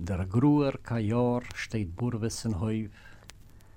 Der gruer Kajor steht Burwes in Häuf,